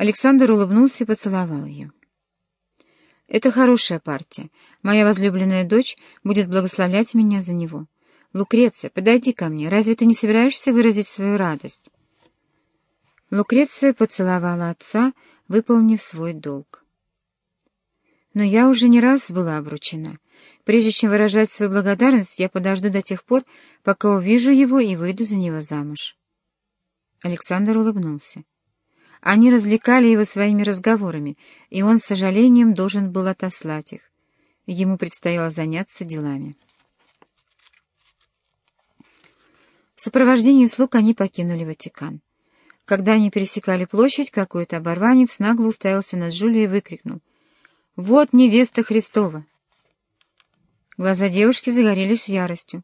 Александр улыбнулся и поцеловал ее. «Это хорошая партия. Моя возлюбленная дочь будет благословлять меня за него. Лукреция, подойди ко мне. Разве ты не собираешься выразить свою радость?» Лукреция поцеловала отца, выполнив свой долг. «Но я уже не раз была обручена. Прежде чем выражать свою благодарность, я подожду до тех пор, пока увижу его и выйду за него замуж». Александр улыбнулся. Они развлекали его своими разговорами, и он с сожалением должен был отослать их. Ему предстояло заняться делами. В сопровождении слуг они покинули Ватикан. Когда они пересекали площадь, какой-то оборванец нагло уставился на Джулию и выкрикнул. «Вот невеста Христова!» Глаза девушки загорелись яростью.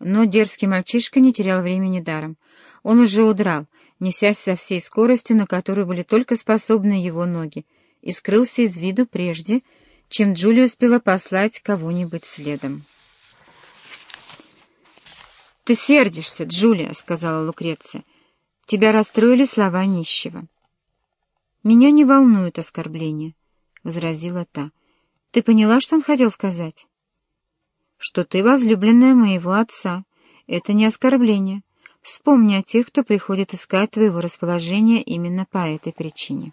Но дерзкий мальчишка не терял времени даром. Он уже удрал, несясь со всей скоростью, на которую были только способны его ноги, и скрылся из виду прежде, чем Джулия успела послать кого-нибудь следом. «Ты сердишься, Джулия», — сказала Лукреция. «Тебя расстроили слова нищего». «Меня не волнуют оскорбления», — возразила та. «Ты поняла, что он хотел сказать?» «Что ты возлюбленная моего отца. Это не оскорбление. Вспомни о тех, кто приходит искать твоего расположения именно по этой причине.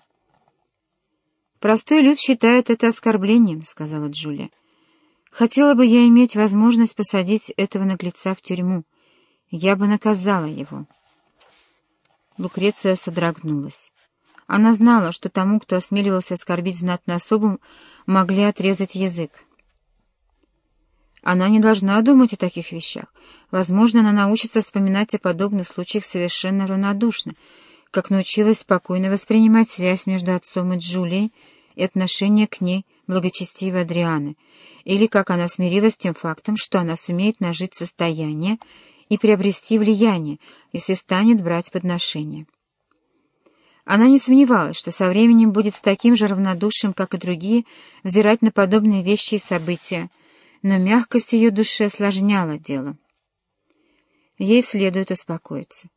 «Простой люд считает это оскорблением», — сказала Джулия. «Хотела бы я иметь возможность посадить этого наглеца в тюрьму. Я бы наказала его». Лукреция содрогнулась. Она знала, что тому, кто осмеливался оскорбить знатную особу, могли отрезать язык. Она не должна думать о таких вещах. Возможно, она научится вспоминать о подобных случаях совершенно равнодушно, как научилась спокойно воспринимать связь между отцом и Джулией и отношение к ней благочестивой Адрианы, или как она смирилась с тем фактом, что она сумеет нажить состояние и приобрести влияние, если станет брать подношения. Она не сомневалась, что со временем будет с таким же равнодушием, как и другие, взирать на подобные вещи и события, но мягкость ее души осложняла дело. Ей следует успокоиться.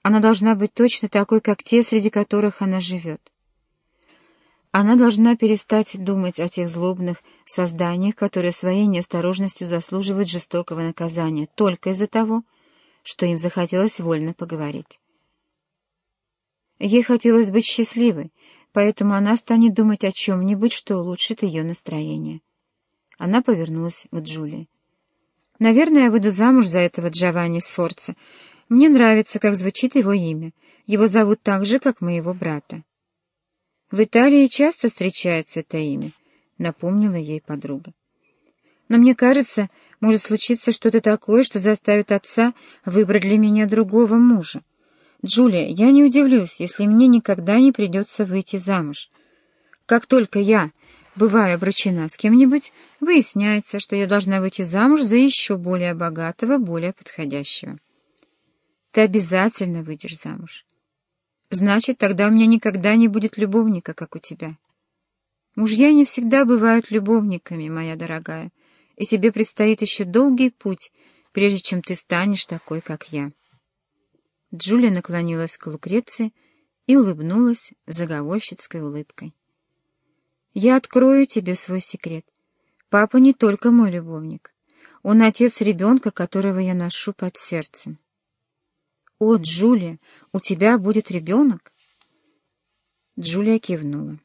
Она должна быть точно такой, как те, среди которых она живет. Она должна перестать думать о тех злобных созданиях, которые своей неосторожностью заслуживают жестокого наказания только из-за того, что им захотелось вольно поговорить. Ей хотелось быть счастливой, поэтому она станет думать о чем-нибудь, что улучшит ее настроение. Она повернулась к Джулии. «Наверное, я выйду замуж за этого Джованни Сфорца. Мне нравится, как звучит его имя. Его зовут так же, как моего брата». «В Италии часто встречается это имя», — напомнила ей подруга. «Но мне кажется, может случиться что-то такое, что заставит отца выбрать для меня другого мужа. Джулия, я не удивлюсь, если мне никогда не придется выйти замуж. Как только я бывая обручена с кем-нибудь, выясняется, что я должна выйти замуж за еще более богатого, более подходящего. Ты обязательно выйдешь замуж. Значит, тогда у меня никогда не будет любовника, как у тебя. Мужья не всегда бывают любовниками, моя дорогая, и тебе предстоит еще долгий путь, прежде чем ты станешь такой, как я. Джулия наклонилась к Лукреции и улыбнулась заговорщицкой улыбкой. Я открою тебе свой секрет. Папа не только мой любовник. Он отец ребенка, которого я ношу под сердцем. «О, Джулия, у тебя будет ребенок?» Джулия кивнула.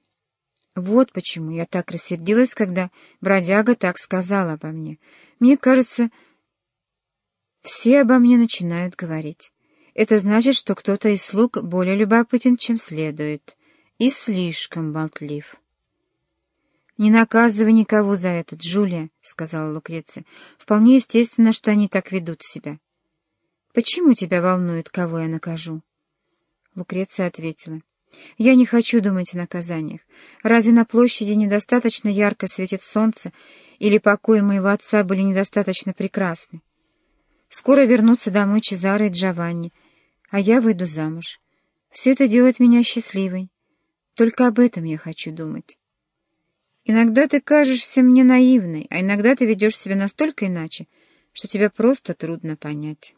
«Вот почему я так рассердилась, когда бродяга так сказала обо мне. Мне кажется, все обо мне начинают говорить. Это значит, что кто-то из слуг более любопытен, чем следует, и слишком болтлив». «Не наказывай никого за это, Джулия», — сказала Лукреция. «Вполне естественно, что они так ведут себя». «Почему тебя волнует, кого я накажу?» Лукреция ответила. «Я не хочу думать о наказаниях. Разве на площади недостаточно ярко светит солнце, или покои моего отца были недостаточно прекрасны? Скоро вернутся домой Чезаро и Джованни, а я выйду замуж. Все это делает меня счастливой. Только об этом я хочу думать». Иногда ты кажешься мне наивной, а иногда ты ведешь себя настолько иначе, что тебя просто трудно понять.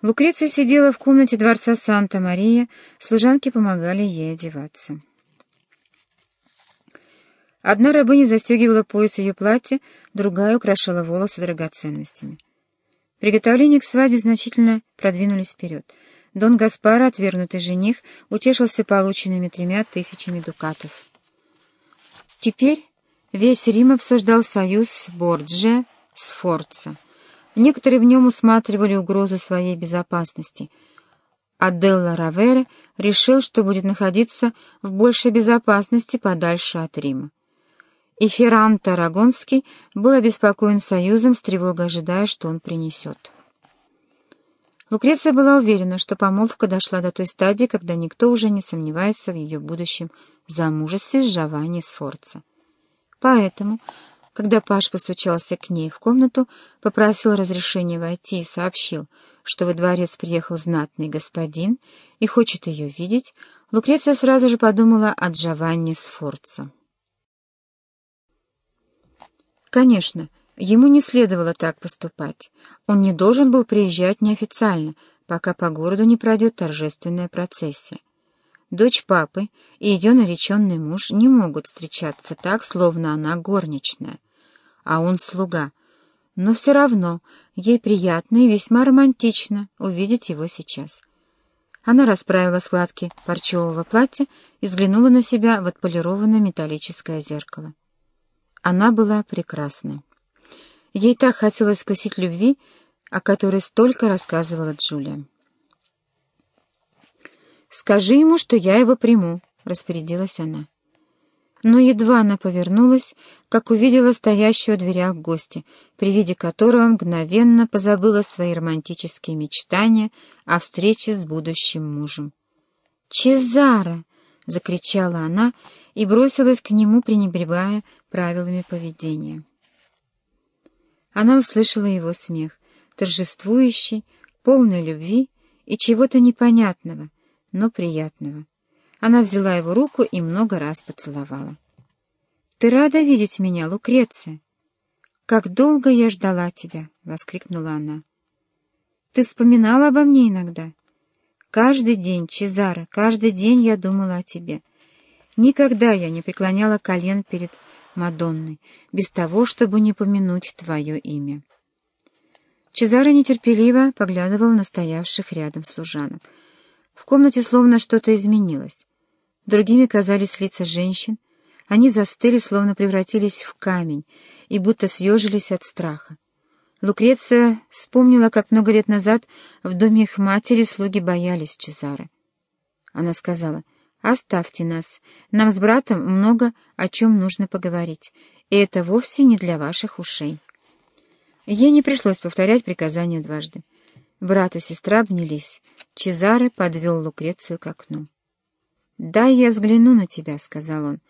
Лукреция сидела в комнате дворца Санта-Мария, служанки помогали ей одеваться. Одна рабыня застегивала пояс ее платья, другая украшала волосы драгоценностями. Приготовления к свадьбе значительно продвинулись вперед. Дон Гаспар, отвергнутый жених, утешился полученными тремя тысячами дукатов. Теперь весь Рим обсуждал союз Борджия с Форца. Некоторые в нем усматривали угрозу своей безопасности, а Делла Равере решил, что будет находиться в большей безопасности подальше от Рима. И Феррант Арагонский был обеспокоен союзом, с тревогой ожидая, что он принесет. Лукреция была уверена, что помолвка дошла до той стадии, когда никто уже не сомневается в ее будущем замужестве с Жованни Сфорца. Поэтому когда Паш постучался к ней в комнату, попросил разрешения войти и сообщил, что во дворец приехал знатный господин и хочет ее видеть, Лукреция сразу же подумала о Джованни Сфорца. Конечно, ему не следовало так поступать. Он не должен был приезжать неофициально, пока по городу не пройдет торжественная процессия. Дочь папы и ее нареченный муж не могут встречаться так, словно она горничная, а он слуга. Но все равно ей приятно и весьма романтично увидеть его сейчас. Она расправила складки парчевого платья и взглянула на себя в отполированное металлическое зеркало. Она была прекрасна. Ей так хотелось вкусить любви, о которой столько рассказывала Джулия. «Скажи ему, что я его приму», — распорядилась она. Но едва она повернулась, как увидела стоящего в дверях гостя, при виде которого мгновенно позабыла свои романтические мечтания о встрече с будущим мужем. «Чезаро!» — закричала она и бросилась к нему, пренебрегая правилами поведения. Она услышала его смех, торжествующий, полный любви и чего-то непонятного, но приятного. Она взяла его руку и много раз поцеловала. «Ты рада видеть меня, Лукреция?» «Как долго я ждала тебя!» — воскликнула она. «Ты вспоминала обо мне иногда?» «Каждый день, Чезаро, каждый день я думала о тебе. Никогда я не преклоняла колен перед Мадонной, без того, чтобы не помянуть твое имя». Чезаро нетерпеливо поглядывал на стоявших рядом служанок — в комнате словно что-то изменилось. Другими казались лица женщин. Они застыли, словно превратились в камень, и будто съежились от страха. Лукреция вспомнила, как много лет назад в доме их матери слуги боялись Чезары. Она сказала, «Оставьте нас. Нам с братом много о чем нужно поговорить, и это вовсе не для ваших ушей». Ей не пришлось повторять приказание дважды. Брат и сестра обнялись. Чезаре подвел Лукрецию к окну. «Дай я взгляну на тебя», — сказал он.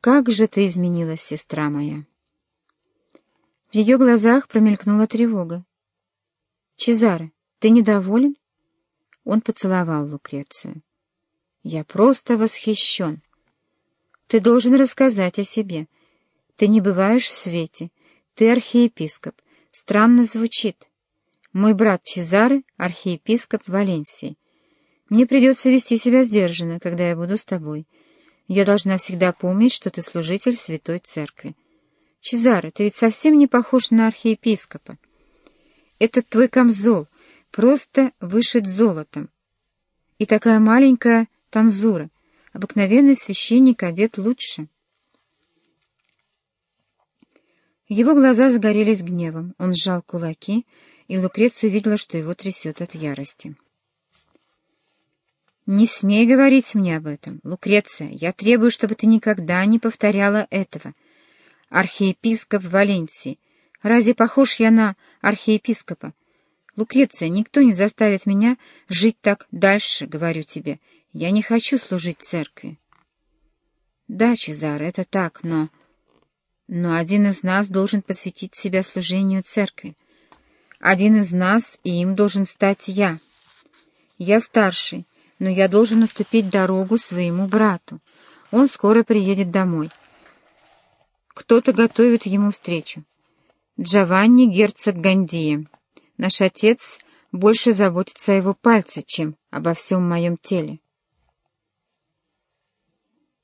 «Как же ты изменилась, сестра моя!» В ее глазах промелькнула тревога. «Чезаре, ты недоволен?» Он поцеловал Лукрецию. «Я просто восхищен. Ты должен рассказать о себе. Ты не бываешь в свете. Ты архиепископ. Странно звучит». Мой брат Чезаре — архиепископ Валенсии. Мне придется вести себя сдержанно, когда я буду с тобой. Я должна всегда помнить, что ты служитель Святой Церкви. Чезаре, ты ведь совсем не похож на архиепископа. Этот твой камзол просто вышит золотом. И такая маленькая танзура. Обыкновенный священник одет лучше. Его глаза загорелись гневом. Он сжал кулаки и Лукреция увидела, что его трясет от ярости. «Не смей говорить мне об этом, Лукреция. Я требую, чтобы ты никогда не повторяла этого. Архиепископ Валенсии. Разве похож я на архиепископа? Лукреция, никто не заставит меня жить так дальше, говорю тебе. Я не хочу служить церкви». «Да, Чезар, это так, но...» «Но один из нас должен посвятить себя служению церкви. Один из нас, и им должен стать я. Я старший, но я должен уступить дорогу своему брату. Он скоро приедет домой. Кто-то готовит ему встречу. Джованни, герцог Гандия. Наш отец больше заботится о его пальце, чем обо всем моем теле.